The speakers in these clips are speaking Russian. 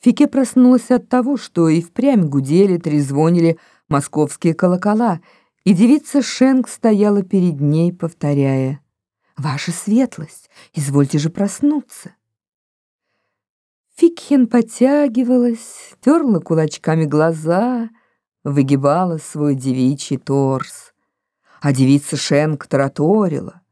Фике проснулась от того, что и впрямь гудели, трезвонили московские колокола, и девица Шенк стояла перед ней, повторяя «Ваша светлость, извольте же проснуться». Фикхен подтягивалась, терла кулачками глаза, выгибала свой девичий торс. А девица Шенк тараторила.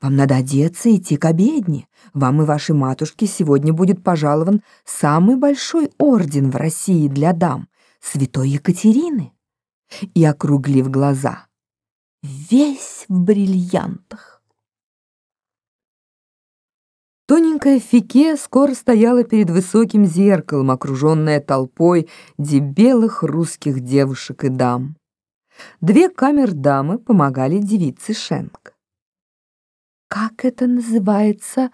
«Вам надо одеться и идти к обедне. Вам и вашей матушке сегодня будет пожалован самый большой орден в России для дам, святой Екатерины». И, округлив глаза, весь в бриллиантах. Тоненькая Фике скоро стояла перед высоким зеркалом, окруженная толпой дебелых русских девушек и дам. Две камер-дамы помогали девице Шенк. «Как это называется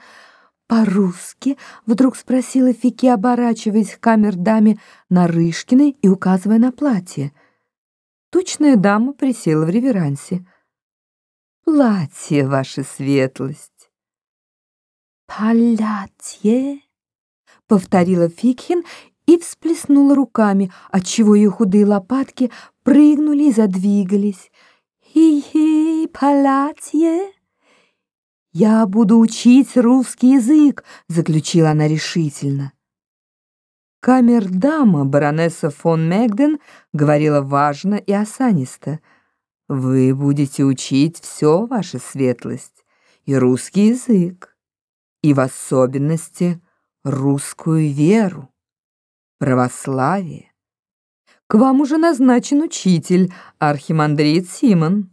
по-русски?» — вдруг спросила Фике, оборачиваясь к камер-даме Нарышкиной и указывая на платье. Тучная дама присела в реверансе. «Платье, ваша светлость!» «Палятье?» — повторила Фикхин и всплеснула руками, отчего ее худые лопатки прыгнули и задвигались. «Хи-хи, палатье?» «Я буду учить русский язык», — заключила она решительно. Камердама, баронесса фон Мегден, говорила важно и осанисто. «Вы будете учить все, ваша светлость, и русский язык и в особенности русскую веру, православие. К вам уже назначен учитель, архимандрит Симон.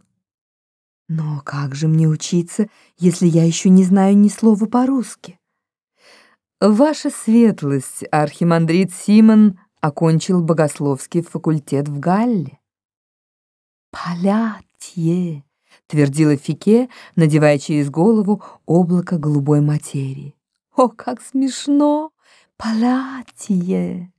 Но как же мне учиться, если я еще не знаю ни слова по-русски? Ваша светлость, архимандрит Симон, окончил богословский факультет в Галле. Полятье, твердила Фике, надевая через голову облако голубой материи. «О, как смешно! Платье!»